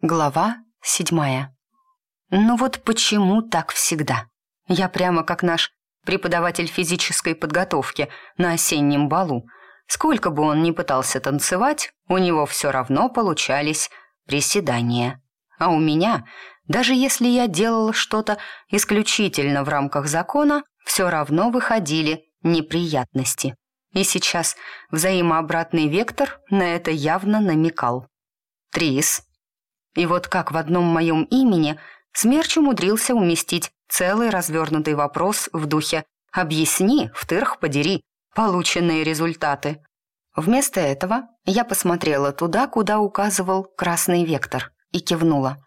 Глава седьмая. Ну вот почему так всегда? Я прямо как наш преподаватель физической подготовки на осеннем балу. Сколько бы он ни пытался танцевать, у него все равно получались приседания. А у меня, даже если я делала что-то исключительно в рамках закона, все равно выходили неприятности. И сейчас взаимообратный вектор на это явно намекал. Трис, и вот как в одном моем имени Смерч умудрился уместить целый развернутый вопрос в духе «Объясни, втырх подери, полученные результаты». Вместо этого я посмотрела туда, куда указывал красный вектор, и кивнула.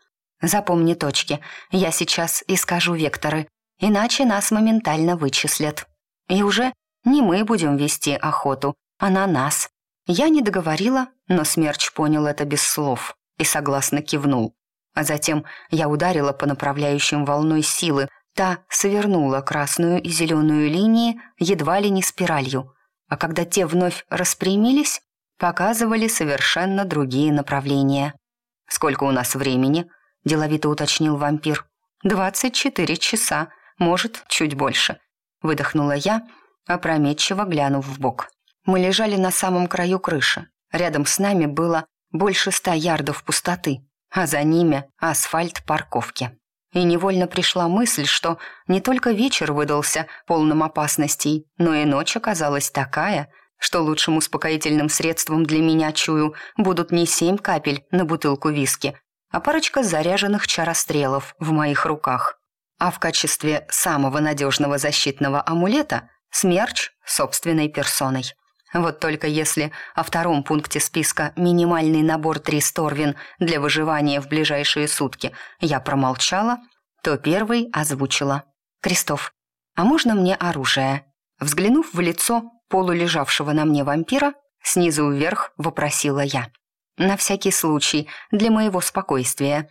«Запомни точки, я сейчас и скажу векторы, иначе нас моментально вычислят. И уже не мы будем вести охоту, а на нас». Я не договорила, но Смерч понял это без слов и согласно кивнул. А затем я ударила по направляющим волной силы. Та свернула красную и зеленую линии едва ли не спиралью. А когда те вновь распрямились, показывали совершенно другие направления. «Сколько у нас времени?» – деловито уточнил вампир. «Двадцать четыре часа, может, чуть больше», – выдохнула я, опрометчиво глянув в бок. Мы лежали на самом краю крыши. Рядом с нами было больше ста ярдов пустоты, а за ними асфальт парковки. И невольно пришла мысль, что не только вечер выдался полным опасностей, но и ночь оказалась такая, что лучшим успокоительным средством для меня, чую, будут не семь капель на бутылку виски, а парочка заряженных чарострелов в моих руках. А в качестве самого надежного защитного амулета – смерч собственной персоной. Вот только если о втором пункте списка «минимальный набор три сторвин для выживания в ближайшие сутки» я промолчала, то первый озвучила. «Крестов, а можно мне оружие?» Взглянув в лицо полулежавшего на мне вампира, снизу вверх вопросила я. «На всякий случай, для моего спокойствия».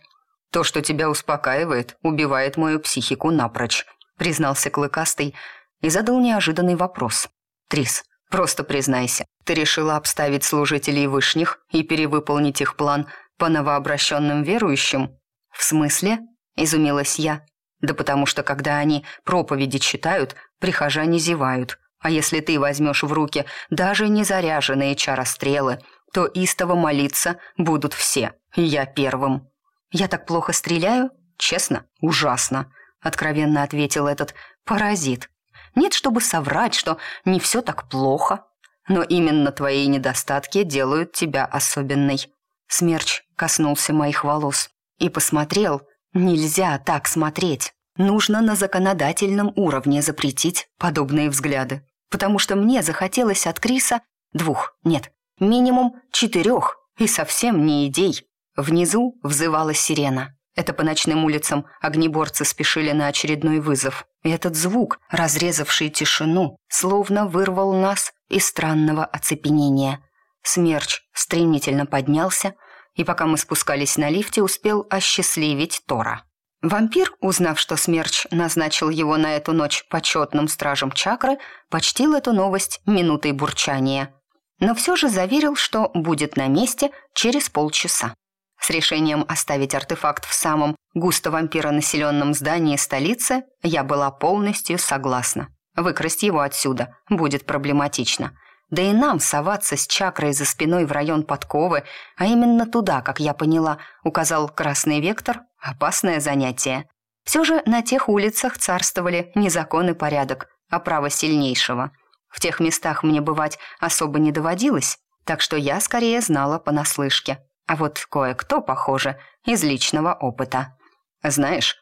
«То, что тебя успокаивает, убивает мою психику напрочь», признался Клыкастый и задал неожиданный вопрос. «Трис, Просто признайся, ты решила обставить служителей вышних и перевыполнить их план по новообращенным верующим? В смысле? Изумилась я. Да потому что, когда они проповеди читают, прихожане зевают. А если ты возьмешь в руки даже незаряженные чарострелы, то истово молиться будут все, и я первым. Я так плохо стреляю? Честно, ужасно, откровенно ответил этот паразит. Нет, чтобы соврать, что не все так плохо. Но именно твои недостатки делают тебя особенной. Смерч коснулся моих волос и посмотрел. Нельзя так смотреть. Нужно на законодательном уровне запретить подобные взгляды. Потому что мне захотелось от Криса двух, нет, минимум четырех, и совсем не идей. Внизу взывала сирена. Это по ночным улицам огнеборцы спешили на очередной вызов. И этот звук, разрезавший тишину, словно вырвал нас из странного оцепенения. Смерч стремительно поднялся, и пока мы спускались на лифте, успел осчастливить Тора. Вампир, узнав, что Смерч назначил его на эту ночь почетным стражем чакры, почтил эту новость минутой бурчания. Но все же заверил, что будет на месте через полчаса. С решением оставить артефакт в самом густо вампиронаселенном здании столицы я была полностью согласна. Выкрасть его отсюда будет проблематично. Да и нам соваться с чакрой за спиной в район подковы, а именно туда, как я поняла, указал красный вектор, опасное занятие. Все же на тех улицах царствовали не закон и порядок, а право сильнейшего. В тех местах мне бывать особо не доводилось, так что я скорее знала понаслышке. А вот кое-кто, похоже, из личного опыта. Знаешь,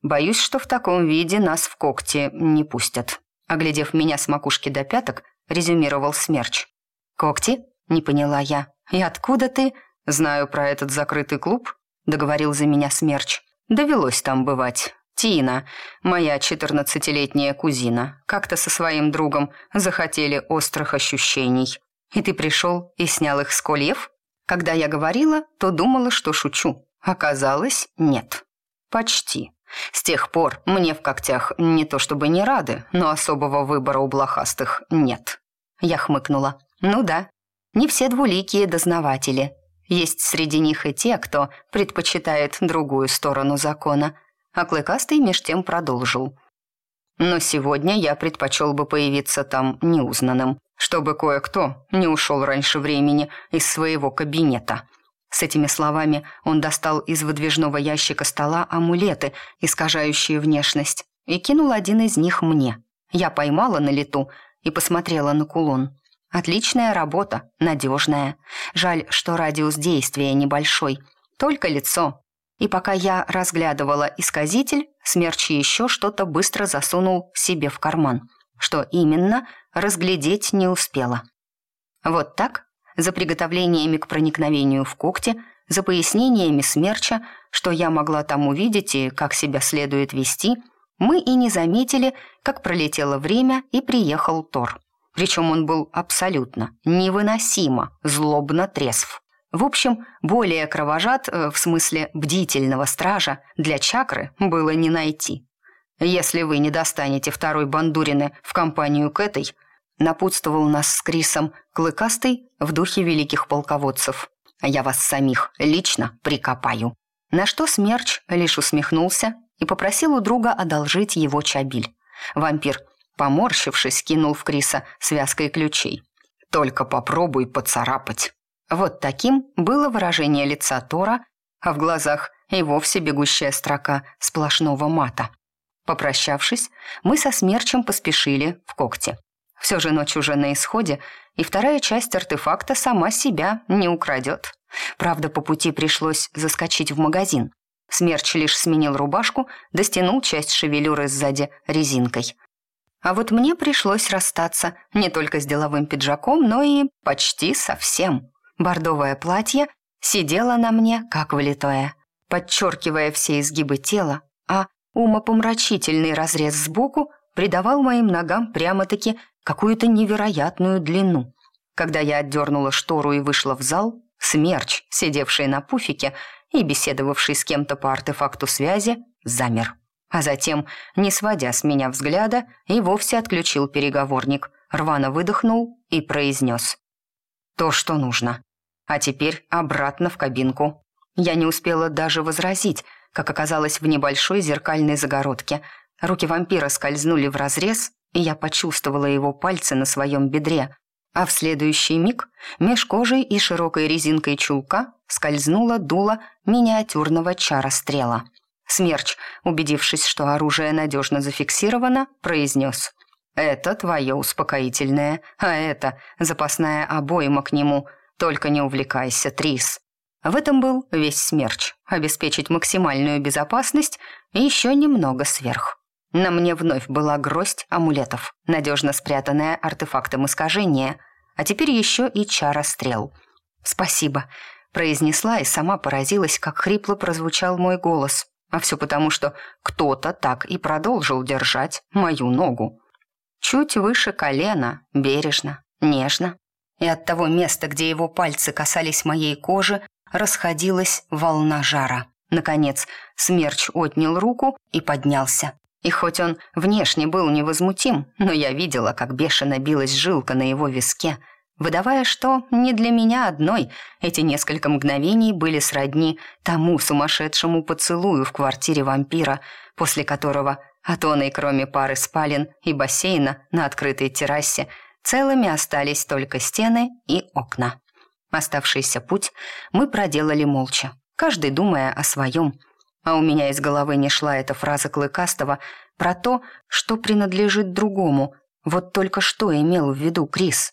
боюсь, что в таком виде нас в когти не пустят. Оглядев меня с макушки до пяток, резюмировал Смерч. «Когти?» — не поняла я. «И откуда ты?» «Знаю про этот закрытый клуб», — договорил за меня Смерч. «Довелось там бывать. Тина, моя четырнадцатилетняя кузина, как-то со своим другом захотели острых ощущений. И ты пришел и снял их с кольев?» Когда я говорила, то думала, что шучу. Оказалось, нет. Почти. С тех пор мне в когтях не то чтобы не рады, но особого выбора у блохастых нет. Я хмыкнула. Ну да, не все двуликие дознаватели. есть среди них и те, кто предпочитает другую сторону закона. А Клыкастый меж тем продолжил. «Но сегодня я предпочел бы появиться там неузнанным, чтобы кое-кто не ушел раньше времени из своего кабинета». С этими словами он достал из выдвижного ящика стола амулеты, искажающие внешность, и кинул один из них мне. Я поймала на лету и посмотрела на кулон. Отличная работа, надежная. Жаль, что радиус действия небольшой, только лицо. И пока я разглядывала исказитель, смерч еще что-то быстро засунул себе в карман. Что именно, разглядеть не успела. Вот так, за приготовлениями к проникновению в когти, за пояснениями смерча, что я могла там увидеть и как себя следует вести, мы и не заметили, как пролетело время и приехал Тор. Причем он был абсолютно, невыносимо, злобно трезв. В общем, более кровожад, э, в смысле бдительного стража, для чакры было не найти. «Если вы не достанете второй бандурины в компанию к этой», напутствовал нас с Крисом Клыкастый в духе великих полководцев. «Я вас самих лично прикопаю». На что Смерч лишь усмехнулся и попросил у друга одолжить его чабиль. Вампир Поморщившись, кинул в Криса связкой ключей. «Только попробуй поцарапать». Вот таким было выражение лица Тора, а в глазах и вовсе бегущая строка сплошного мата. Попрощавшись, мы со смерчем поспешили в когти. Все же ночь уже на исходе, и вторая часть артефакта сама себя не украдет. Правда, по пути пришлось заскочить в магазин. Смерч лишь сменил рубашку, достянул часть шевелюры сзади резинкой. А вот мне пришлось расстаться не только с деловым пиджаком, но и почти со всем. Бордовое платье сидело на мне, как влитое, подчеркивая все изгибы тела, а умопомрачительный разрез сбоку придавал моим ногам прямо-таки какую-то невероятную длину. Когда я отдернула штору и вышла в зал, смерч, сидевший на пуфике и беседовавший с кем-то по артефакту связи, замер а затем, не сводя с меня взгляда, и вовсе отключил переговорник, рвано выдохнул и произнес. «То, что нужно. А теперь обратно в кабинку». Я не успела даже возразить, как оказалось в небольшой зеркальной загородке. Руки вампира скользнули в разрез, и я почувствовала его пальцы на своем бедре, а в следующий миг меж кожей и широкой резинкой чулка скользнула дуло миниатюрного чара стрела. Смерч, убедившись, что оружие надежно зафиксировано, произнес «Это твое успокоительное, а это запасная обойма к нему. Только не увлекайся, Трис». В этом был весь смерч – обеспечить максимальную безопасность и еще немного сверх. На мне вновь была гроздь амулетов, надежно спрятанная артефактом искажения, а теперь еще и чара стрел. «Спасибо», – произнесла и сама поразилась, как хрипло прозвучал мой голос – а все потому, что кто-то так и продолжил держать мою ногу. Чуть выше колена, бережно, нежно. И от того места, где его пальцы касались моей кожи, расходилась волна жара. Наконец, смерч отнял руку и поднялся. И хоть он внешне был невозмутим, но я видела, как бешено билась жилка на его виске – выдавая, что не для меня одной эти несколько мгновений были сродни тому сумасшедшему поцелую в квартире вампира, после которого от оной, кроме пары спален и бассейна на открытой террасе, целыми остались только стены и окна. Оставшийся путь мы проделали молча, каждый думая о своем. А у меня из головы не шла эта фраза Клыкастова про то, что принадлежит другому. Вот только что имел в виду Крис.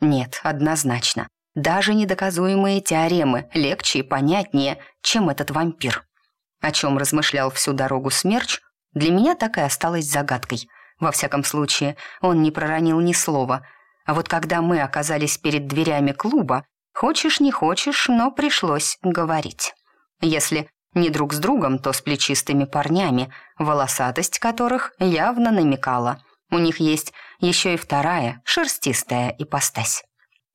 Нет, однозначно. Даже недоказуемые теоремы легче и понятнее, чем этот вампир. О чем размышлял всю дорогу Смерч, для меня так и осталось загадкой. Во всяком случае, он не проронил ни слова. А вот когда мы оказались перед дверями клуба, хочешь не хочешь, но пришлось говорить. Если не друг с другом, то с плечистыми парнями, волосатость которых явно намекала – у них есть еще и вторая, шерстистая ипостась.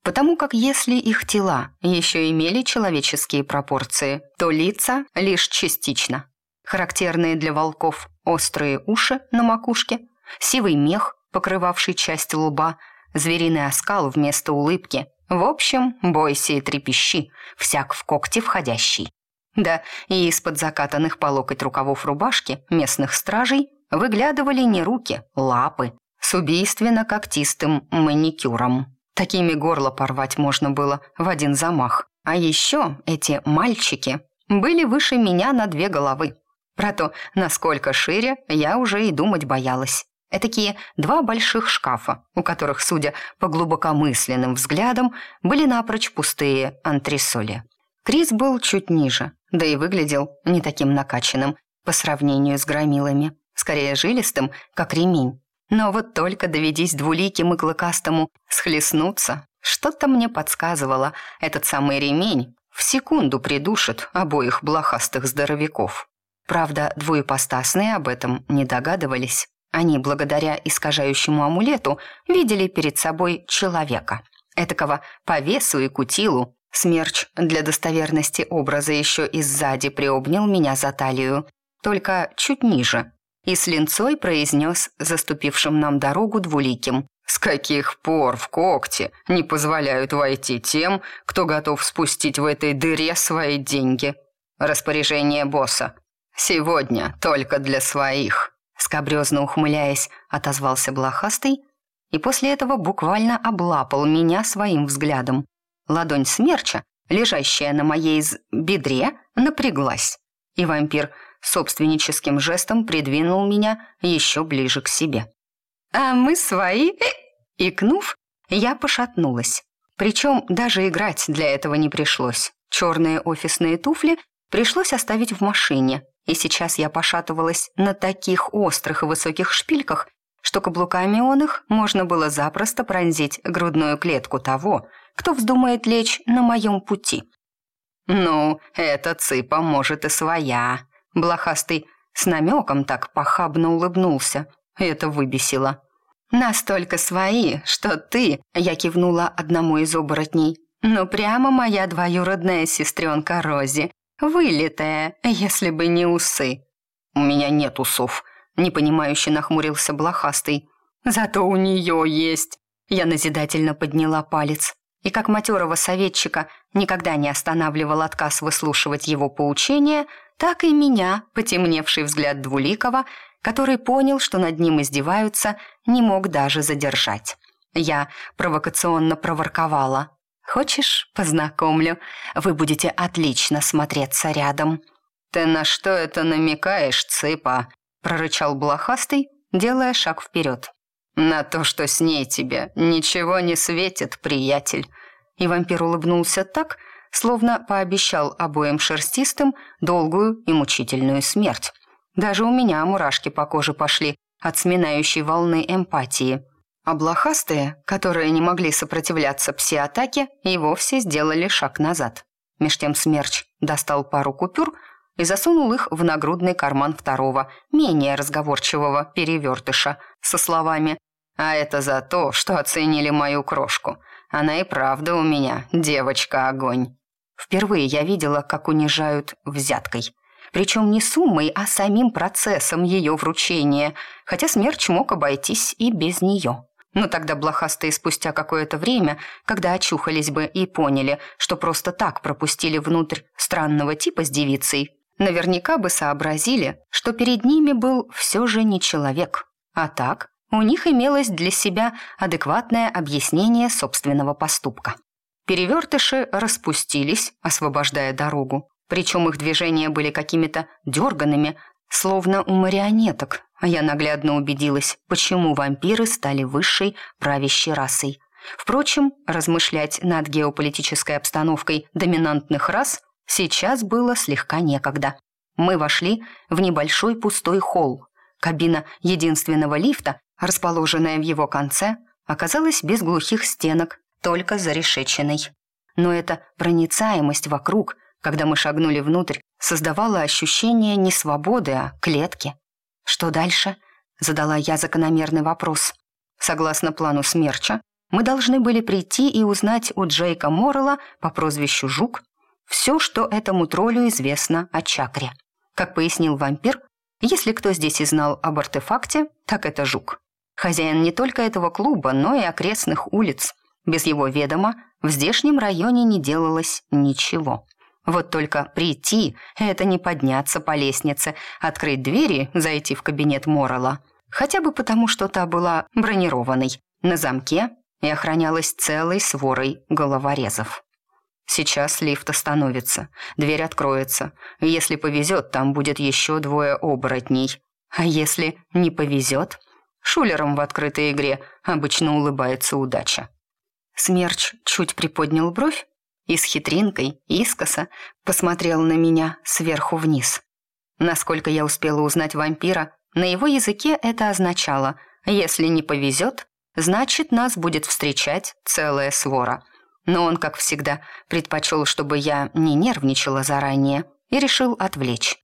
Потому как если их тела еще имели человеческие пропорции, то лица лишь частично. Характерные для волков острые уши на макушке, сивый мех, покрывавший часть лба, звериный оскал вместо улыбки В общем, бойся и трепещи, всяк в когти входящий. Да, и из-под закатанных по локоть рукавов рубашки местных стражей выглядывали не руки, лапы с убийственно-когтистым маникюром. Такими горло порвать можно было в один замах. А еще эти мальчики были выше меня на две головы. Про то, насколько шире, я уже и думать боялась. Этакие два больших шкафа, у которых, судя по глубокомысленным взглядам, были напрочь пустые антресоли. Крис был чуть ниже, да и выглядел не таким накачанным по сравнению с громилами, скорее жилистым, как ремень. Но вот только доведись двуликим и клыкастому схлестнуться, что-то мне подсказывало, этот самый ремень в секунду придушит обоих блохастых здоровяков. Правда, двуепостасные об этом не догадывались. Они, благодаря искажающему амулету, видели перед собой человека. Этакого по весу и кутилу. Смерч для достоверности образа еще и сзади приобнял меня за талию, только чуть ниже, и с линцой произнес заступившим нам дорогу двуликим. «С каких пор в когти не позволяют войти тем, кто готов спустить в этой дыре свои деньги? Распоряжение босса. Сегодня только для своих». Скобрезно ухмыляясь, отозвался блохастый и после этого буквально облапал меня своим взглядом. Ладонь смерча, лежащая на моей бедре, напряглась, и вампир собственническим жестом придвинул меня еще ближе к себе. «А мы свои?» Икнув, я пошатнулась. Причем даже играть для этого не пришлось. Черные офисные туфли пришлось оставить в машине, и сейчас я пошатывалась на таких острых и высоких шпильках, что каблуками он их можно было запросто пронзить грудную клетку того, кто вздумает лечь на моем пути. «Ну, эта цыпа может и своя», Блохастый с намеком так похабно улыбнулся. Это выбесило. «Настолько свои, что ты...» Я кивнула одному из оборотней. «Ну, прямо моя двоюродная сестренка Рози. Вылитая, если бы не усы». «У меня нет усов», — непонимающе нахмурился блохастый. «Зато у нее есть». Я назидательно подняла палец. И как матерого советчика никогда не останавливал отказ выслушивать его поучения, так и меня, потемневший взгляд Двуликова, который понял, что над ним издеваются, не мог даже задержать. Я провокационно проворковала. «Хочешь, познакомлю? Вы будете отлично смотреться рядом». «Ты на что это намекаешь, цыпа?» прорычал блохастый, делая шаг вперед. «На то, что с ней тебе ничего не светит, приятель». И вампир улыбнулся так, словно пообещал обоим шерстистым долгую и мучительную смерть. Даже у меня мурашки по коже пошли от сминающей волны эмпатии. А блохастые, которые не могли сопротивляться пси-атаке, и вовсе сделали шаг назад. Меж тем смерч достал пару купюр и засунул их в нагрудный карман второго, менее разговорчивого перевертыша, со словами «А это за то, что оценили мою крошку. Она и правда у меня девочка-огонь». Впервые я видела, как унижают взяткой. Причем не суммой, а самим процессом ее вручения, хотя смерч мог обойтись и без нее. Но тогда блохастые спустя какое-то время, когда очухались бы и поняли, что просто так пропустили внутрь странного типа с девицей, наверняка бы сообразили, что перед ними был все же не человек. А так, у них имелось для себя адекватное объяснение собственного поступка. Перевертыши распустились, освобождая дорогу. Причем их движения были какими-то дерганными, словно у марионеток. А я наглядно убедилась, почему вампиры стали высшей правящей расой. Впрочем, размышлять над геополитической обстановкой доминантных рас сейчас было слегка некогда. Мы вошли в небольшой пустой холл. Кабина единственного лифта, расположенная в его конце, оказалась без глухих стенок только зарешеченной. Но эта проницаемость вокруг, когда мы шагнули внутрь, создавала ощущение не свободы, а клетки. «Что дальше?» — задала я закономерный вопрос. Согласно плану Смерча, мы должны были прийти и узнать у Джейка Моррелла по прозвищу Жук все, что этому троллю известно о чакре. Как пояснил вампир, если кто здесь и знал об артефакте, так это Жук. Хозяин не только этого клуба, но и окрестных улиц — Без его ведома в здешнем районе не делалось ничего. Вот только прийти — это не подняться по лестнице, открыть двери, зайти в кабинет Моррелла. Хотя бы потому, что та была бронированной, на замке и охранялась целой сворой головорезов. Сейчас лифт остановится, дверь откроется. Если повезет, там будет еще двое оборотней. А если не повезет, шулером в открытой игре обычно улыбается удача. Смерч чуть приподнял бровь и с хитринкой, искоса, посмотрел на меня сверху вниз. Насколько я успела узнать вампира, на его языке это означало «если не повезет, значит, нас будет встречать целая свора». Но он, как всегда, предпочел, чтобы я не нервничала заранее и решил отвлечь.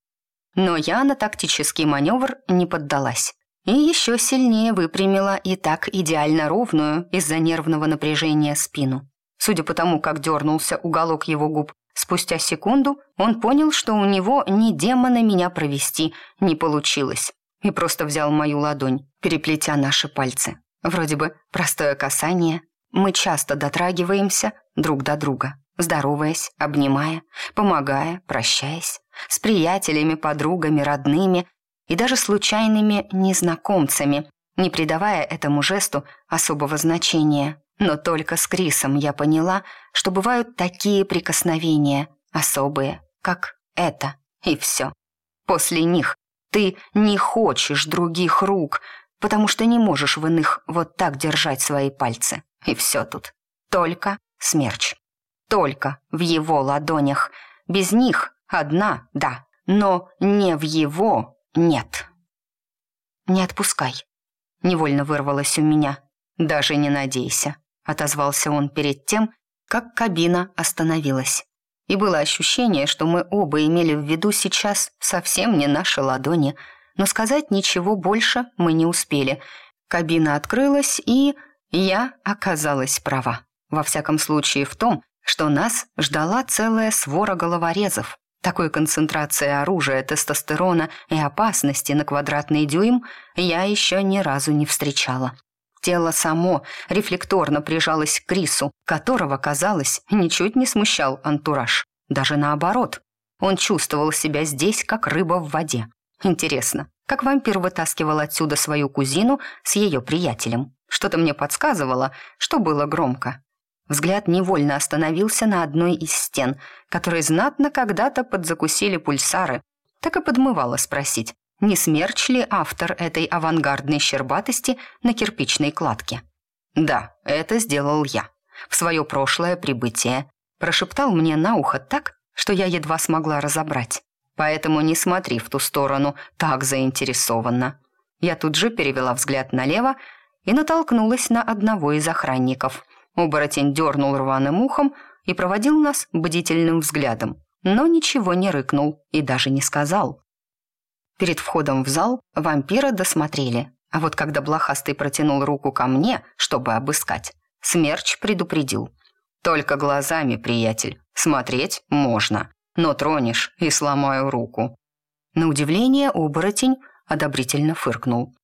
Но я на тактический маневр не поддалась. И еще сильнее выпрямила и так идеально ровную из-за нервного напряжения спину. Судя по тому, как дернулся уголок его губ, спустя секунду он понял, что у него ни демона меня провести не получилось, и просто взял мою ладонь, переплетя наши пальцы. Вроде бы простое касание. Мы часто дотрагиваемся друг до друга, здороваясь, обнимая, помогая, прощаясь, с приятелями, подругами, родными и даже случайными незнакомцами, не придавая этому жесту особого значения. Но только с Крисом я поняла, что бывают такие прикосновения, особые, как это, и все. После них ты не хочешь других рук, потому что не можешь в иных вот так держать свои пальцы. И все тут. Только смерч. Только в его ладонях. Без них одна, да, но не в его нет. «Не отпускай», — невольно вырвалось у меня. «Даже не надейся», — отозвался он перед тем, как кабина остановилась. И было ощущение, что мы оба имели в виду сейчас совсем не наши ладони, но сказать ничего больше мы не успели. Кабина открылась, и я оказалась права. Во всяком случае в том, что нас ждала целая свора головорезов. Такой концентрации оружия, тестостерона и опасности на квадратный дюйм я еще ни разу не встречала. Тело само рефлекторно прижалось к Крису, которого, казалось, ничуть не смущал антураж. Даже наоборот. Он чувствовал себя здесь, как рыба в воде. Интересно, как вампир вытаскивал отсюда свою кузину с ее приятелем? Что-то мне подсказывало, что было громко. Взгляд невольно остановился на одной из стен, которые знатно когда-то подзакусили пульсары. Так и подмывало спросить, не смерч ли автор этой авангардной щербатости на кирпичной кладке. «Да, это сделал я. В свое прошлое прибытие. Прошептал мне на ухо так, что я едва смогла разобрать. Поэтому не смотри в ту сторону так заинтересованно». Я тут же перевела взгляд налево и натолкнулась на одного из охранников. Оборотень дернул рваным ухом и проводил нас бдительным взглядом, но ничего не рыкнул и даже не сказал. Перед входом в зал вампира досмотрели, а вот когда блохастый протянул руку ко мне, чтобы обыскать, Смерч предупредил. «Только глазами, приятель, смотреть можно, но тронешь и сломаю руку». На удивление оборотень одобрительно фыркнул.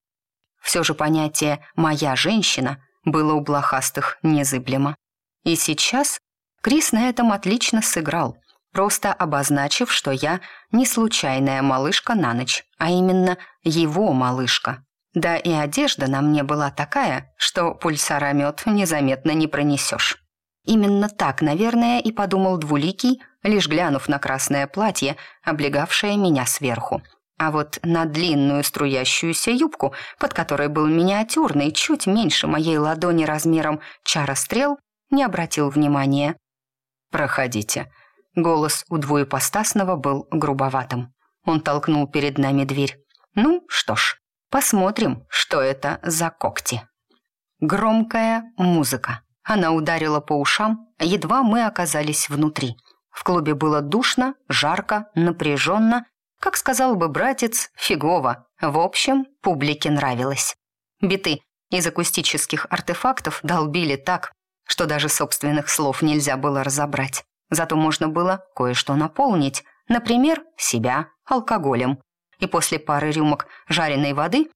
Все же понятие «моя женщина» было у блохастых незыблемо. И сейчас Крис на этом отлично сыграл – просто обозначив, что я не случайная малышка на ночь, а именно его малышка. Да и одежда на мне была такая, что пульсаромет незаметно не пронесешь. Именно так, наверное, и подумал Двуликий, лишь глянув на красное платье, облегавшее меня сверху. А вот на длинную струящуюся юбку, под которой был миниатюрный, чуть меньше моей ладони размером чара стрел, не обратил внимания. «Проходите», Голос у двуепостасного был грубоватым. Он толкнул перед нами дверь. «Ну, что ж, посмотрим, что это за когти». Громкая музыка. Она ударила по ушам, едва мы оказались внутри. В клубе было душно, жарко, напряженно. Как сказал бы братец, фигово. В общем, публике нравилось. Биты из акустических артефактов долбили так, что даже собственных слов нельзя было разобрать. Зато можно было кое-что наполнить, например, себя алкоголем. И после пары рюмок жареной воды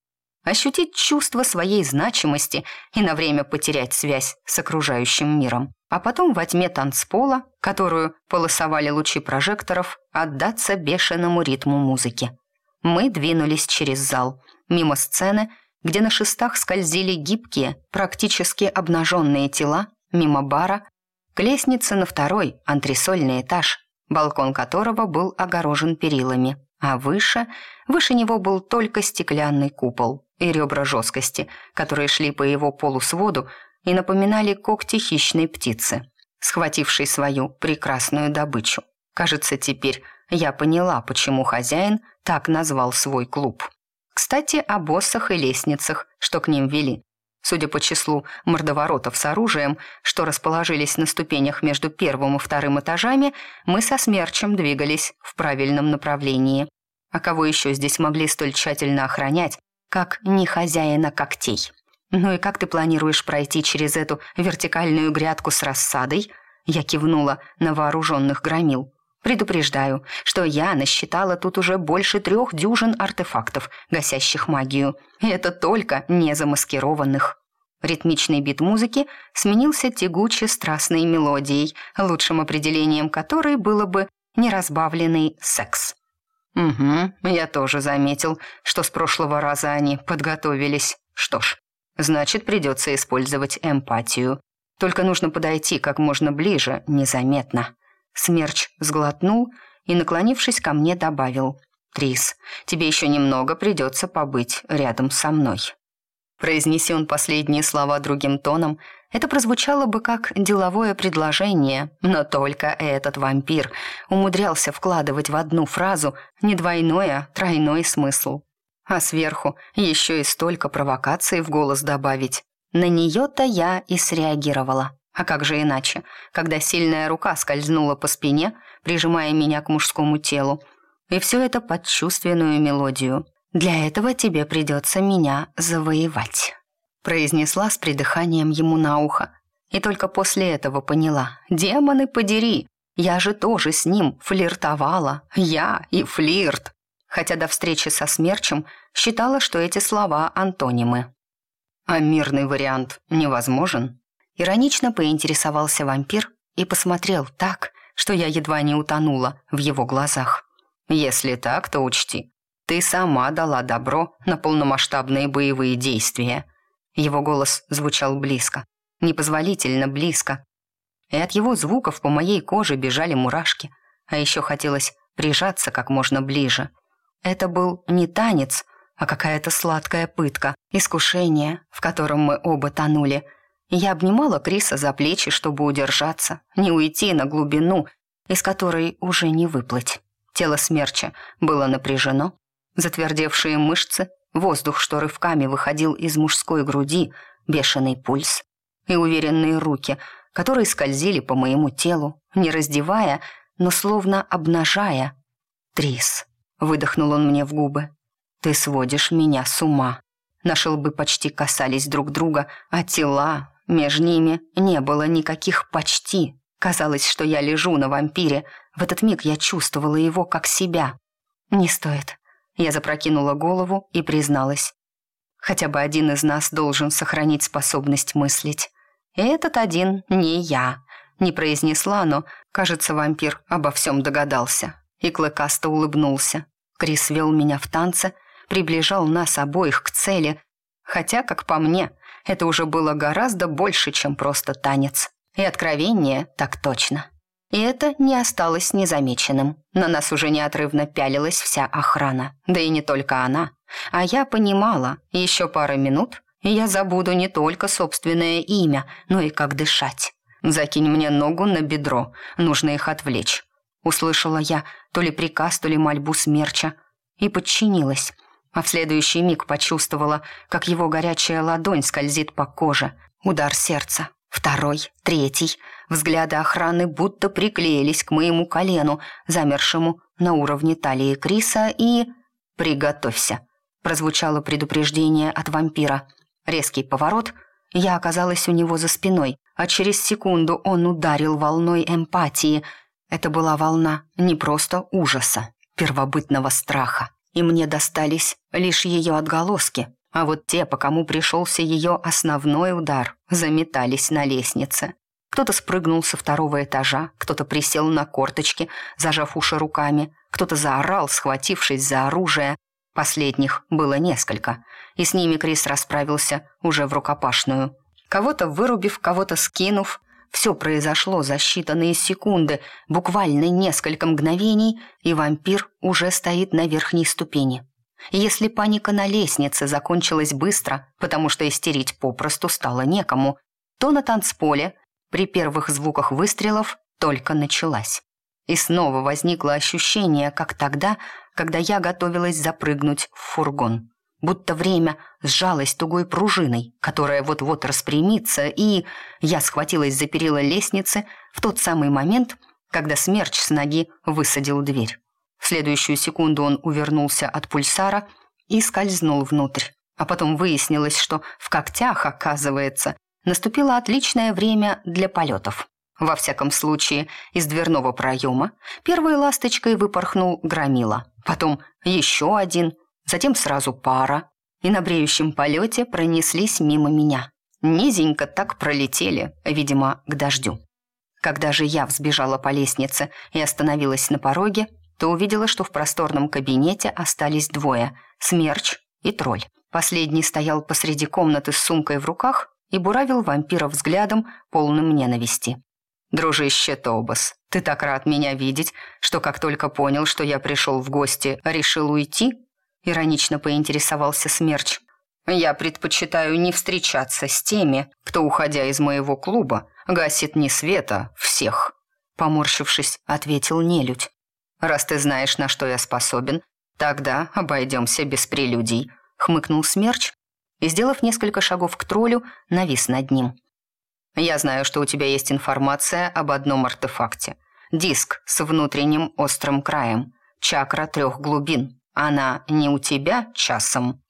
ощутить чувство своей значимости и на время потерять связь с окружающим миром. А потом во тьме танцпола, которую полосовали лучи прожекторов, отдаться бешеному ритму музыки. Мы двинулись через зал, мимо сцены, где на шестах скользили гибкие, практически обнаженные тела, мимо бара, к лестнице на второй, антресольный этаж, балкон которого был огорожен перилами, а выше, выше него был только стеклянный купол и ребра жесткости, которые шли по его полусводу и напоминали когти хищной птицы, схватившей свою прекрасную добычу. Кажется, теперь я поняла, почему хозяин так назвал свой клуб. Кстати, о боссах и лестницах, что к ним вели. Судя по числу мордоворотов с оружием, что расположились на ступенях между первым и вторым этажами, мы со смерчем двигались в правильном направлении. А кого еще здесь могли столь тщательно охранять, как не хозяина когтей? «Ну и как ты планируешь пройти через эту вертикальную грядку с рассадой?» Я кивнула на вооруженных громил. «Предупреждаю, что я насчитала тут уже больше трех дюжин артефактов, гасящих магию. И это только не замаскированных». Ритмичный бит музыки сменился тягуче страстной мелодией, лучшим определением которой было бы неразбавленный секс. «Угу, я тоже заметил, что с прошлого раза они подготовились. Что ж, значит, придется использовать эмпатию. Только нужно подойти как можно ближе, незаметно». Смерч сглотнул и, наклонившись ко мне, добавил. «Трис, тебе еще немного придется побыть рядом со мной». Произнеси он последние слова другим тоном, это прозвучало бы как деловое предложение, но только этот вампир умудрялся вкладывать в одну фразу не двойной, а тройной смысл. А сверху еще и столько провокаций в голос добавить. На нее-то я и среагировала. А как же иначе, когда сильная рука скользнула по спине, прижимая меня к мужскому телу, и все это под чувственную мелодию. «Для этого тебе придется меня завоевать», произнесла с придыханием ему на ухо. И только после этого поняла. «Демоны, подери! Я же тоже с ним флиртовала. Я и флирт!» Хотя до встречи со смерчем считала, что эти слова антонимы. «А мирный вариант невозможен?» Иронично поинтересовался вампир и посмотрел так, что я едва не утонула в его глазах. «Если так, то учти, ты сама дала добро на полномасштабные боевые действия». Его голос звучал близко, непозволительно близко. И от его звуков по моей коже бежали мурашки, а еще хотелось прижаться как можно ближе. Это был не танец, а какая-то сладкая пытка, искушение, в котором мы оба тонули – я обнимала Криса за плечи, чтобы удержаться, не уйти на глубину, из которой уже не выплыть. Тело смерча было напряжено, затвердевшие мышцы, воздух, что рывками выходил из мужской груди, бешеный пульс и уверенные руки, которые скользили по моему телу, не раздевая, но словно обнажая. «Трис», — выдохнул он мне в губы, — «ты сводишь меня с ума». Наши лбы почти касались друг друга, а тела, между ними не было никаких «почти». Казалось, что я лежу на вампире. В этот миг я чувствовала его как себя. «Не стоит». Я запрокинула голову и призналась. Хотя бы один из нас должен сохранить способность мыслить. И этот один не я. Не произнесла, но, кажется, вампир обо всем догадался. И клыкасто улыбнулся. Крис вел меня в танце, приближал нас обоих к цели. Хотя, как по мне, это уже было гораздо больше, чем просто танец. И откровение так точно. И это не осталось незамеченным. На нас уже неотрывно пялилась вся охрана. Да и не только она. А я понимала, еще пара минут, и я забуду не только собственное имя, но и как дышать. «Закинь мне ногу на бедро, нужно их отвлечь». Услышала я то ли приказ, то ли мольбу смерча. И подчинилась а в следующий миг почувствовала, как его горячая ладонь скользит по коже. Удар сердца. Второй, третий. Взгляды охраны будто приклеились к моему колену, замершему на уровне талии Криса, и... «Приготовься», — прозвучало предупреждение от вампира. Резкий поворот, я оказалась у него за спиной, а через секунду он ударил волной эмпатии. Это была волна не просто ужаса, первобытного страха и мне достались лишь ее отголоски, А вот те, по кому пришелся ее основной удар, заметались на лестнице. Кто-то спрыгнул со второго этажа, кто-то присел на корточки, зажав уши руками, кто-то заорал, схватившись за оружие. Последних было несколько, и с ними Крис расправился уже в рукопашную. Кого-то вырубив, кого-то скинув. Все произошло за считанные секунды, буквально несколько мгновений, и вампир уже стоит на верхней ступени. Если паника на лестнице закончилась быстро, потому что истерить попросту стало некому, то на танцполе при первых звуках выстрелов только началась. И снова возникло ощущение, как тогда, когда я готовилась запрыгнуть в фургон будто время сжалось тугой пружиной, которая вот-вот распрямится, и я схватилась за перила лестницы в тот самый момент, когда смерч с ноги высадил дверь. В следующую секунду он увернулся от пульсара и скользнул внутрь. А потом выяснилось, что в когтях, оказывается, наступило отличное время для полетов. Во всяком случае, из дверного проема первой ласточкой выпорхнул громила, потом еще один, затем сразу пара, и на бреющем полете пронеслись мимо меня. Низенько так пролетели, видимо, к дождю. Когда же я взбежала по лестнице и остановилась на пороге, то увидела, что в просторном кабинете остались двое – Смерч и Тролль. Последний стоял посреди комнаты с сумкой в руках и буравил вампира взглядом, полным ненависти. «Дружище Тобас, ты так рад меня видеть, что как только понял, что я пришел в гости, решил уйти?» Иронично поинтересовался Смерч. «Я предпочитаю не встречаться с теми, кто, уходя из моего клуба, гасит не света всех», поморщившись, ответил нелюдь. «Раз ты знаешь, на что я способен, тогда обойдемся без прелюдий», хмыкнул Смерч и, сделав несколько шагов к троллю, навис над ним. «Я знаю, что у тебя есть информация об одном артефакте. Диск с внутренним острым краем, чакра трех глубин. Она не у тебя часом?»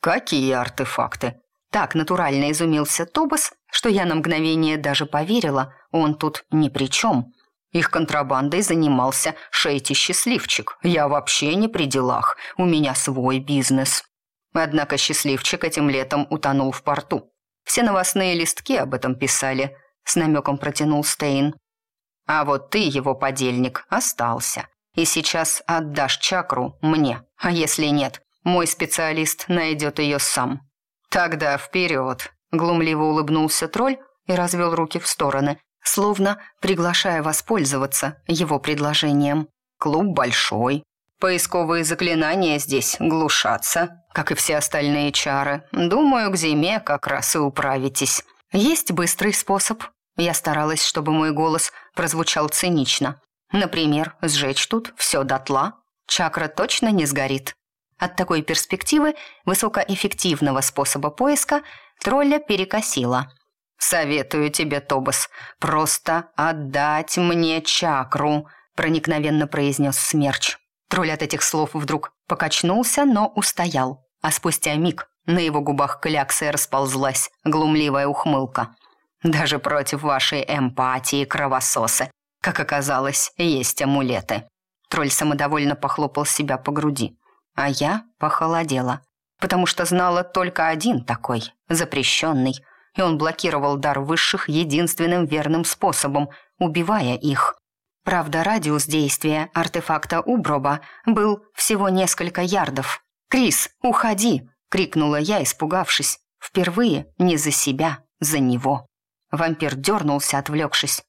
«Какие артефакты?» Так натурально изумился Тобас, что я на мгновение даже поверила, он тут ни при чем. Их контрабандой занимался Шейти-счастливчик. Я вообще не при делах, у меня свой бизнес. Однако счастливчик этим летом утонул в порту. Все новостные листки об этом писали, с намеком протянул Стейн. А вот ты, его подельник, остался и сейчас отдашь чакру мне, а если нет, мой специалист найдет ее сам». «Тогда вперед!» — глумливо улыбнулся тролль и развел руки в стороны, словно приглашая воспользоваться его предложением. «Клуб большой. Поисковые заклинания здесь глушатся, как и все остальные чары. Думаю, к зиме как раз и управитесь. Есть быстрый способ». Я старалась, чтобы мой голос прозвучал цинично. Например, сжечь тут все дотла. Чакра точно не сгорит. От такой перспективы высокоэффективного способа поиска тролля перекосила. «Советую тебе, Тобас, просто отдать мне чакру», проникновенно произнес Смерч. Тролль от этих слов вдруг покачнулся, но устоял. А спустя миг на его губах кляксой расползлась глумливая ухмылка. «Даже против вашей эмпатии, кровососы, как оказалось, есть амулеты. Тролль самодовольно похлопал себя по груди. А я похолодела, потому что знала только один такой, запрещенный, и он блокировал дар высших единственным верным способом, убивая их. Правда, радиус действия артефакта Уброба был всего несколько ярдов. «Крис, уходи!» — крикнула я, испугавшись. Впервые не за себя, за него. Вампир дернулся, отвлекшись,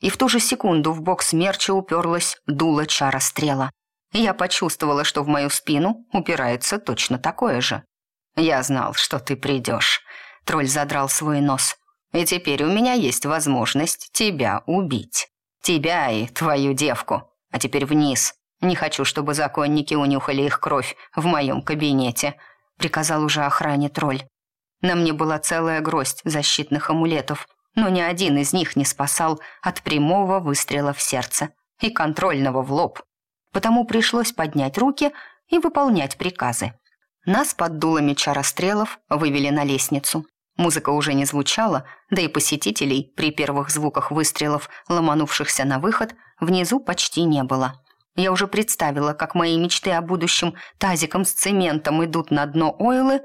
и в ту же секунду в бок смерча уперлась дуло чара стрела. Я почувствовала, что в мою спину упирается точно такое же. «Я знал, что ты придешь», — тролль задрал свой нос. «И теперь у меня есть возможность тебя убить. Тебя и твою девку. А теперь вниз. Не хочу, чтобы законники унюхали их кровь в моем кабинете», — приказал уже охране тролль. На мне была целая гроздь защитных амулетов — но ни один из них не спасал от прямого выстрела в сердце и контрольного в лоб. Потому пришлось поднять руки и выполнять приказы. Нас под дулами чарострелов вывели на лестницу. Музыка уже не звучала, да и посетителей при первых звуках выстрелов, ломанувшихся на выход, внизу почти не было. Я уже представила, как мои мечты о будущем тазиком с цементом идут на дно ойлы,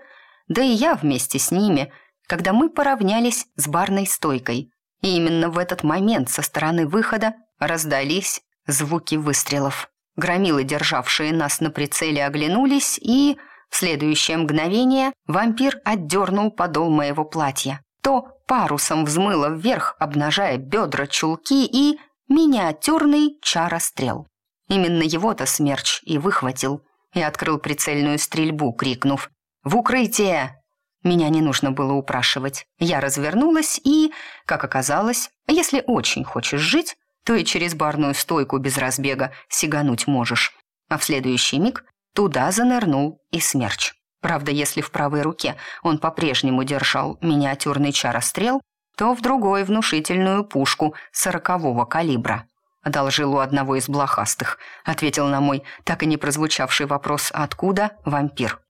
да и я вместе с ними, когда мы поравнялись с барной стойкой. И именно в этот момент со стороны выхода раздались звуки выстрелов. Громилы, державшие нас на прицеле, оглянулись, и в следующее мгновение вампир отдернул подол моего платья. То парусом взмыло вверх, обнажая бедра, чулки и миниатюрный чарострел. Именно его-то смерч и выхватил, и открыл прицельную стрельбу, крикнув «В укрытие!». Меня не нужно было упрашивать. Я развернулась и, как оказалось, если очень хочешь жить, то и через барную стойку без разбега сигануть можешь. А в следующий миг туда занырнул и смерч. Правда, если в правой руке он по-прежнему держал миниатюрный чарострел, то в другой внушительную пушку сорокового калибра. «Одолжил у одного из блохастых», — ответил на мой так и не прозвучавший вопрос «Откуда?» вампир.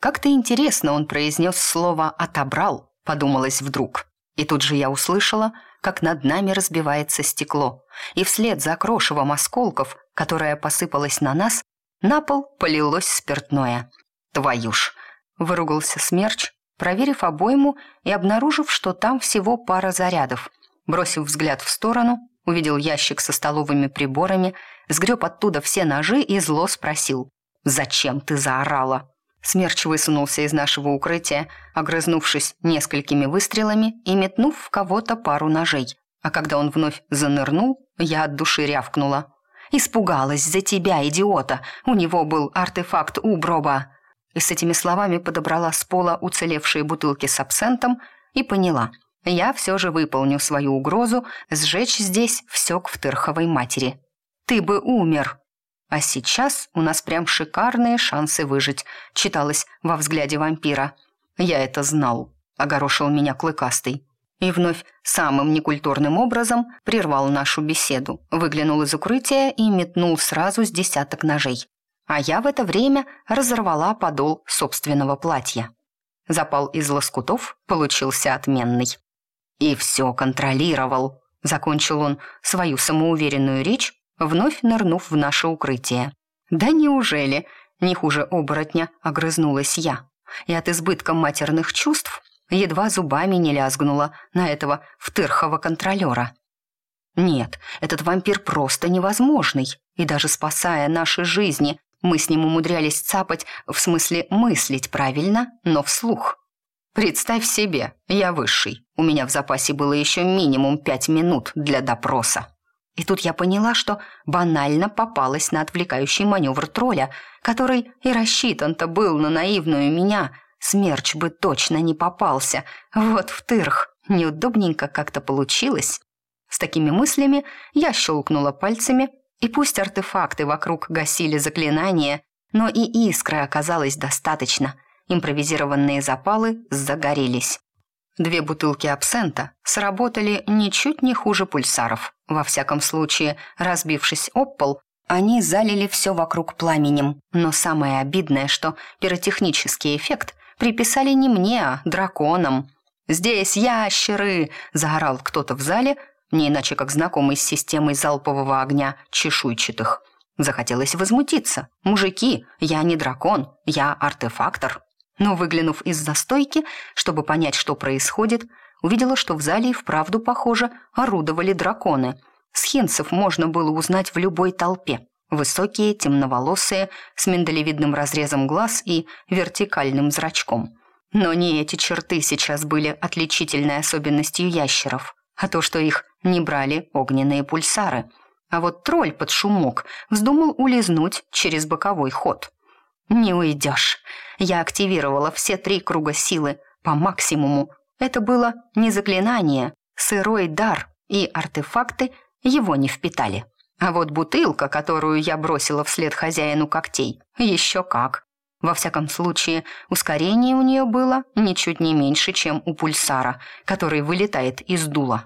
Как-то интересно он произнес слово «отобрал», подумалось вдруг. И тут же я услышала, как над нами разбивается стекло, и вслед за крошевом осколков, которое посыпалось на нас, на пол полилось спиртное. «Твою ж!» — выругался Смерч, проверив обойму и обнаружив, что там всего пара зарядов. Бросив взгляд в сторону, увидел ящик со столовыми приборами, сгреб оттуда все ножи и зло спросил «Зачем ты заорала?» Смерч высунулся из нашего укрытия, огрызнувшись несколькими выстрелами и метнув в кого-то пару ножей. А когда он вновь занырнул, я от души рявкнула. «Испугалась за тебя, идиота! У него был артефакт Уброба!» И с этими словами подобрала с пола уцелевшие бутылки с абсентом и поняла. Я все же выполню свою угрозу сжечь здесь все к втырховой матери. «Ты бы умер!» А сейчас у нас прям шикарные шансы выжить, читалось во взгляде вампира. Я это знал, огорошил меня клыкастый. И вновь самым некультурным образом прервал нашу беседу, выглянул из укрытия и метнул сразу с десяток ножей. А я в это время разорвала подол собственного платья. Запал из лоскутов получился отменный. «И все контролировал», — закончил он свою самоуверенную речь, вновь нырнув в наше укрытие. «Да неужели?» — не хуже оборотня огрызнулась я. И от избытка матерных чувств едва зубами не лязгнула на этого втырхого контролера. Нет, этот вампир просто невозможный, и даже спасая наши жизни, мы с ним умудрялись цапать, в смысле мыслить правильно, но вслух. Представь себе, я высший, у меня в запасе было еще минимум пять минут для допроса. И тут я поняла, что банально попалась на отвлекающий маневр тролля, который и рассчитан-то был на наивную меня. Смерч бы точно не попался. Вот в тырх. Неудобненько как-то получилось. С такими мыслями я щелкнула пальцами, и пусть артефакты вокруг гасили заклинания, но и искры оказалось достаточно. Импровизированные запалы загорелись. Две бутылки абсента сработали ничуть не хуже пульсаров. Во всяком случае, разбившись об пол, они залили все вокруг пламенем. Но самое обидное, что пиротехнический эффект приписали не мне, а драконам. «Здесь ящеры!» – заорал кто-то в зале, не иначе как знакомый с системой залпового огня чешуйчатых. Захотелось возмутиться. «Мужики, я не дракон, я артефактор». Но выглянув из застойки, чтобы понять, что происходит, увидела, что в зале и вправду, похоже, орудовали драконы. Схинцев можно было узнать в любой толпе. Высокие, темноволосые, с миндалевидным разрезом глаз и вертикальным зрачком. Но не эти черты сейчас были отличительной особенностью ящеров, а то, что их не брали огненные пульсары. А вот тролль под шумок вздумал улизнуть через боковой ход. «Не уйдешь!» Я активировала все три круга силы по максимуму. Это было не заклинание, сырой дар, и артефакты его не впитали. А вот бутылка, которую я бросила вслед хозяину когтей, еще как. Во всяком случае, ускорение у нее было ничуть не меньше, чем у пульсара, который вылетает из дула.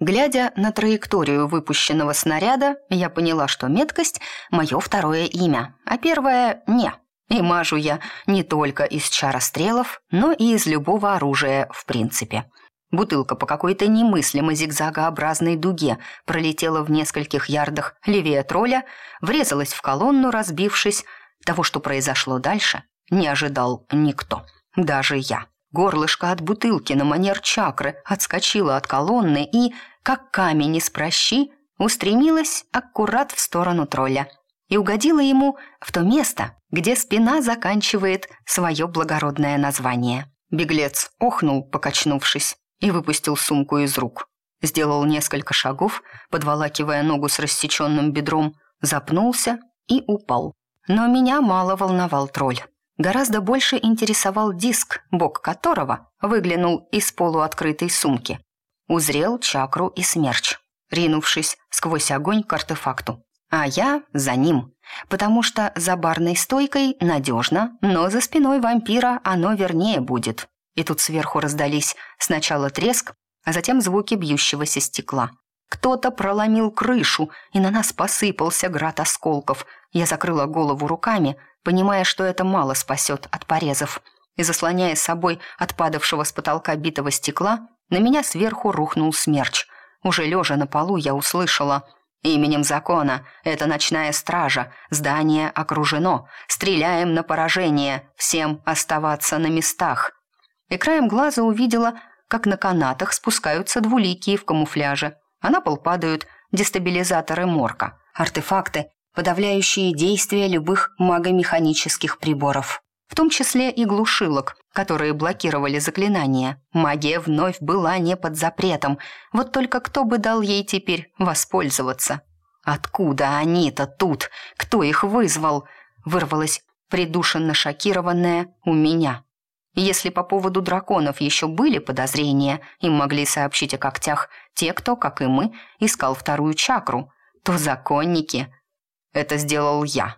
Глядя на траекторию выпущенного снаряда, я поняла, что меткость — мое второе имя, а первое — не. И мажу я не только из чарострелов, но и из любого оружия в принципе. Бутылка по какой-то немыслимой зигзагообразной дуге пролетела в нескольких ярдах левее тролля, врезалась в колонну, разбившись. Того, что произошло дальше, не ожидал никто. Даже я. Горлышко от бутылки на манер чакры отскочило от колонны и, как камень из прощи, устремилась аккурат в сторону тролля и угодила ему в то место, где спина заканчивает свое благородное название. Беглец охнул, покачнувшись, и выпустил сумку из рук. Сделал несколько шагов, подволакивая ногу с рассеченным бедром, запнулся и упал. Но меня мало волновал тролль. Гораздо больше интересовал диск, бок которого выглянул из полуоткрытой сумки. Узрел чакру и смерч, ринувшись сквозь огонь к артефакту. А я за ним, потому что за барной стойкой надежно, но за спиной вампира оно вернее будет. И тут сверху раздались сначала треск, а затем звуки бьющегося стекла. Кто-то проломил крышу, и на нас посыпался град осколков. Я закрыла голову руками, понимая, что это мало спасет от порезов. И заслоняя собой от падавшего с потолка битого стекла, на меня сверху рухнул смерч. Уже лежа на полу я услышала «Именем закона, это ночная стража, здание окружено, стреляем на поражение, всем оставаться на местах» и краем глаза увидела, как на канатах спускаются двуликие в камуфляже, а на пол падают дестабилизаторы морка, артефакты, подавляющие действия любых магомеханических приборов, в том числе и глушилок, которые блокировали заклинания. Магия вновь была не под запретом, вот только кто бы дал ей теперь воспользоваться? «Откуда они-то тут? Кто их вызвал?» вырвалась придушенно шокированная у меня. Если по поводу драконов еще были подозрения, им могли сообщить о когтях те, кто, как и мы, искал вторую чакру, то законники... Это сделал я.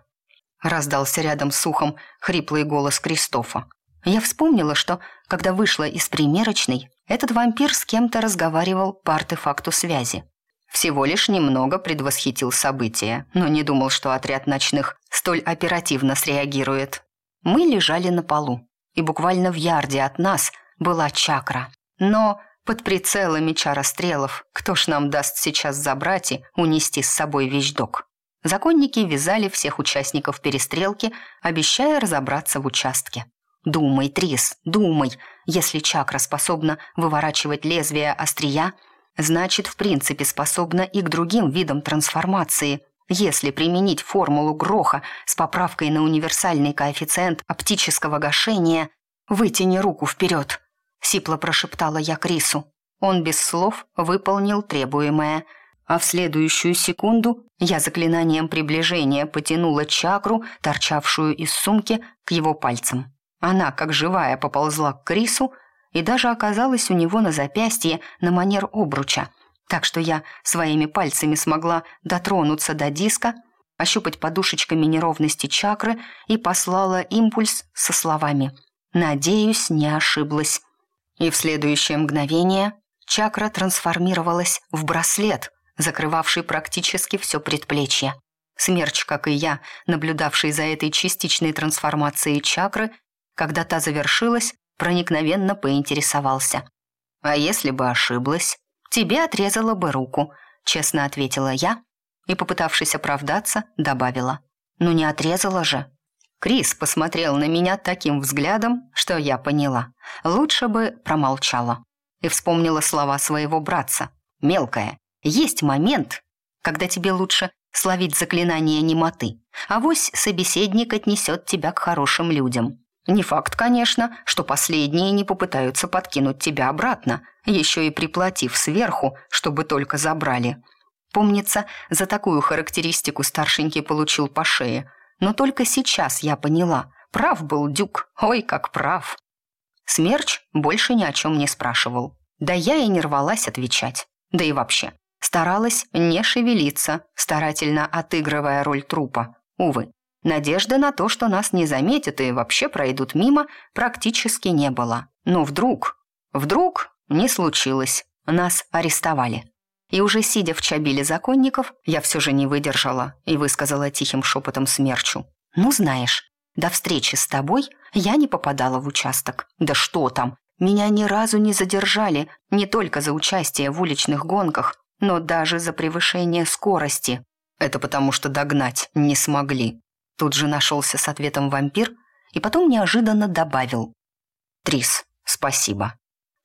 Раздался рядом с ухом хриплый голос Кристофа. Я вспомнила, что, когда вышла из примерочной, этот вампир с кем-то разговаривал по артефакту связи. Всего лишь немного предвосхитил события, но не думал, что отряд ночных столь оперативно среагирует. Мы лежали на полу и буквально в ярде от нас была чакра. Но под прицелами чарострелов кто ж нам даст сейчас забрать и унести с собой вещдок? Законники вязали всех участников перестрелки, обещая разобраться в участке. «Думай, Трис, думай. Если чакра способна выворачивать лезвие острия, значит, в принципе, способна и к другим видам трансформации. Если применить формулу Гроха с поправкой на универсальный коэффициент оптического гашения, «Вытяни руку вперед!» — сипло прошептала я Крису. Он без слов выполнил требуемое, а в следующую секунду я заклинанием приближения потянула чакру, торчавшую из сумки, к его пальцам. Она, как живая, поползла к Крису и даже оказалась у него на запястье на манер обруча, так что я своими пальцами смогла дотронуться до диска, ощупать подушечками неровности чакры и послала импульс со словами «Надеюсь, не ошиблась». И в следующее мгновение чакра трансформировалась в браслет, закрывавший практически все предплечье. Смерч, как и я, наблюдавший за этой частичной трансформацией чакры, когда та завершилась, проникновенно поинтересовался. «А если бы ошиблась?» тебе отрезала бы руку», — честно ответила я и, попытавшись оправдаться, добавила. «Ну не отрезала же». Крис посмотрел на меня таким взглядом, что я поняла. Лучше бы промолчала. И вспомнила слова своего братца. «Мелкая, есть момент, когда тебе лучше словить заклинание немоты, а вось собеседник отнесет тебя к хорошим людям. Не факт, конечно, что последние не попытаются подкинуть тебя обратно, еще и приплатив сверху, чтобы только забрали. Помнится, за такую характеристику старшенький получил по шее, но только сейчас я поняла, прав был Дюк, ой, как прав. Смерч больше ни о чем не спрашивал. Да я и не рвалась отвечать. Да и вообще, старалась не шевелиться, старательно отыгрывая роль трупа. Увы, Надежды на то, что нас не заметят и вообще пройдут мимо, практически не было. Но вдруг, вдруг не случилось. Нас арестовали. И уже сидя в чабиле законников, я все же не выдержала и высказала тихим шепотом смерчу. «Ну, знаешь, до встречи с тобой я не попадала в участок. Да что там, меня ни разу не задержали, не только за участие в уличных гонках, но даже за превышение скорости. Это потому что догнать не смогли. Тут же нашелся с ответом вампир и потом неожиданно добавил. Трис, спасибо».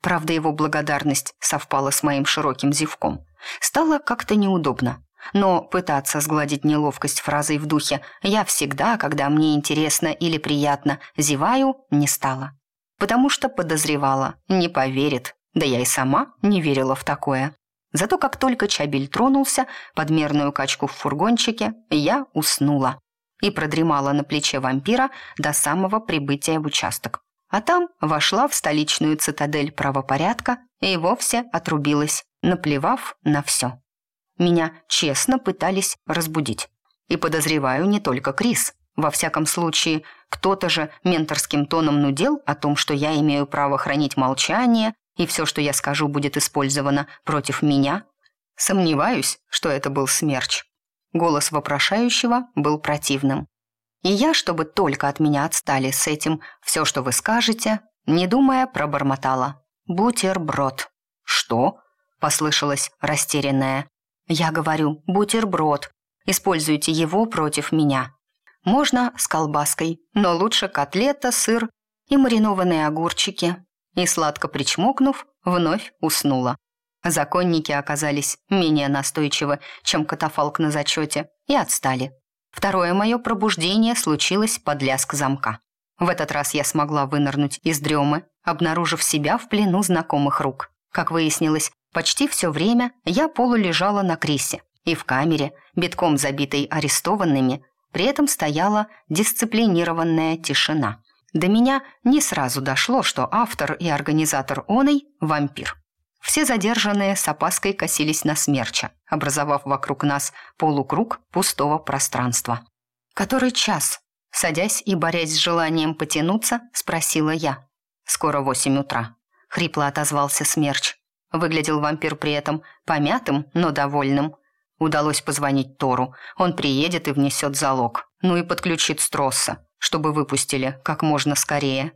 Правда, его благодарность совпала с моим широким зевком. Стало как-то неудобно. Но пытаться сгладить неловкость фразой в духе «я всегда, когда мне интересно или приятно, зеваю» не стала. Потому что подозревала, не поверит, да я и сама не верила в такое. Зато как только Чабель тронулся, подмерную качку в фургончике, я уснула и продремала на плече вампира до самого прибытия в участок. А там вошла в столичную цитадель правопорядка и вовсе отрубилась, наплевав на все. Меня честно пытались разбудить. И подозреваю не только Крис. Во всяком случае, кто-то же менторским тоном нудел о том, что я имею право хранить молчание, и все, что я скажу, будет использовано против меня. Сомневаюсь, что это был смерч. Голос вопрошающего был противным. И я, чтобы только от меня отстали с этим «все, что вы скажете», не думая, пробормотала. «Бутерброд». «Что?» – послышалось растерянное. «Я говорю, бутерброд. Используйте его против меня. Можно с колбаской, но лучше котлета, сыр и маринованные огурчики». И, сладко причмокнув, вновь уснула. Законники оказались менее настойчивы, чем катафалк на зачете, и отстали. Второе мое пробуждение случилось под лязг замка. В этот раз я смогла вынырнуть из дремы, обнаружив себя в плену знакомых рук. Как выяснилось, почти все время я полулежала на Крисе, и в камере, битком забитой арестованными, при этом стояла дисциплинированная тишина. До меня не сразу дошло, что автор и организатор оной – вампир. Все задержанные с опаской косились на смерча, образовав вокруг нас полукруг пустого пространства. «Который час?» Садясь и борясь с желанием потянуться, спросила я. «Скоро восемь утра», — хрипло отозвался смерч. Выглядел вампир при этом помятым, но довольным. Удалось позвонить Тору. Он приедет и внесет залог. Ну и подключит Стросса, чтобы выпустили как можно скорее.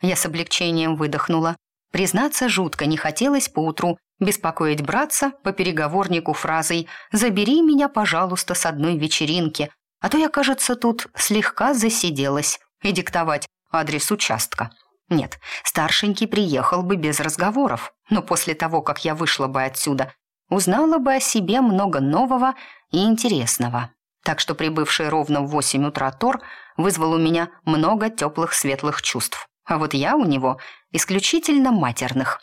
Я с облегчением выдохнула Признаться, жутко не хотелось поутру беспокоить братца по переговорнику фразой «Забери меня, пожалуйста, с одной вечеринки», а то я, кажется, тут слегка засиделась и диктовать адрес участка. Нет, старшенький приехал бы без разговоров, но после того, как я вышла бы отсюда, узнала бы о себе много нового и интересного. Так что прибывший ровно в восемь утра Тор вызвал у меня много теплых светлых чувств. А вот я у него исключительно матерных.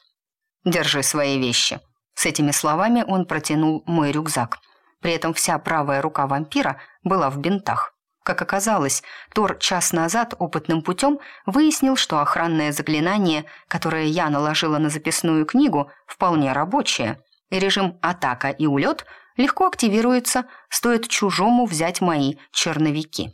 Держи свои вещи. С этими словами он протянул мой рюкзак. При этом вся правая рука вампира была в бинтах. Как оказалось, Тор час назад опытным путем выяснил, что охранное заклинание, которое я наложила на записную книгу, вполне рабочее, и режим «атака» и «улет» легко активируется, стоит чужому взять мои черновики.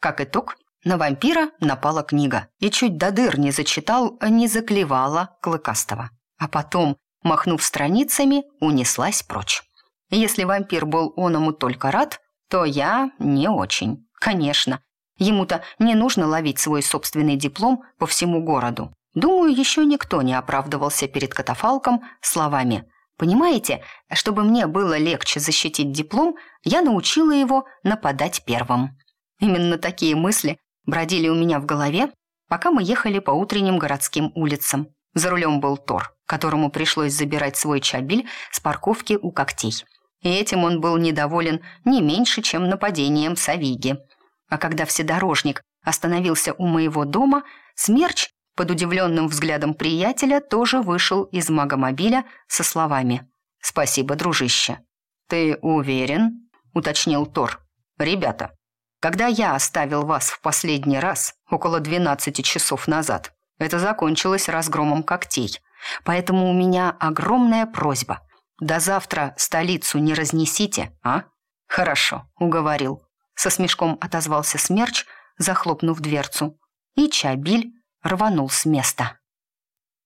Как итог, на вампира напала книга, и чуть до дыр не зачитал, не заклевала Клыкастого. А потом, махнув страницами, унеслась прочь. Если вампир был оному только рад, то я не очень. Конечно, ему-то не нужно ловить свой собственный диплом по всему городу. Думаю, еще никто не оправдывался перед катафалком словами «Понимаете, чтобы мне было легче защитить диплом, я научила его нападать первым». Именно такие мысли бродили у меня в голове, пока мы ехали по утренним городским улицам. За рулем был Тор, которому пришлось забирать свой чабель с парковки у когтей. И этим он был недоволен не меньше, чем нападением Савиги. А когда вседорожник остановился у моего дома, Смерч, под удивленным взглядом приятеля, тоже вышел из магомобиля со словами «Спасибо, дружище». «Ты уверен?» — уточнил Тор. «Ребята, когда я оставил вас в последний раз, около 12 часов назад, это закончилось разгромом когтей. Поэтому у меня огромная просьба. До завтра столицу не разнесите, а? Хорошо, уговорил. Со смешком отозвался Смерч, захлопнув дверцу. И Чабиль рванул с места.